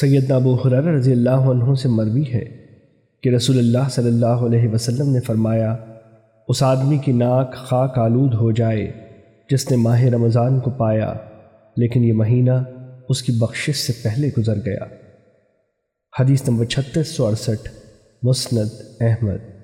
سید ابو حرار رضی اللہ عنہ سے مروی ہے کہ رسول اللہ صلی اللہ علیہ وسلم نے فرمایا، اس آدمی کی ناک خاک آلود ہو جائے جس نے ماہ رمضان کو پایا، لیکن یہ مہینہ اس کی بخشش سے پہلے گزر گیا۔ حدیث نمبر چھتیس سو اڑسٹھ، مسند احمد۔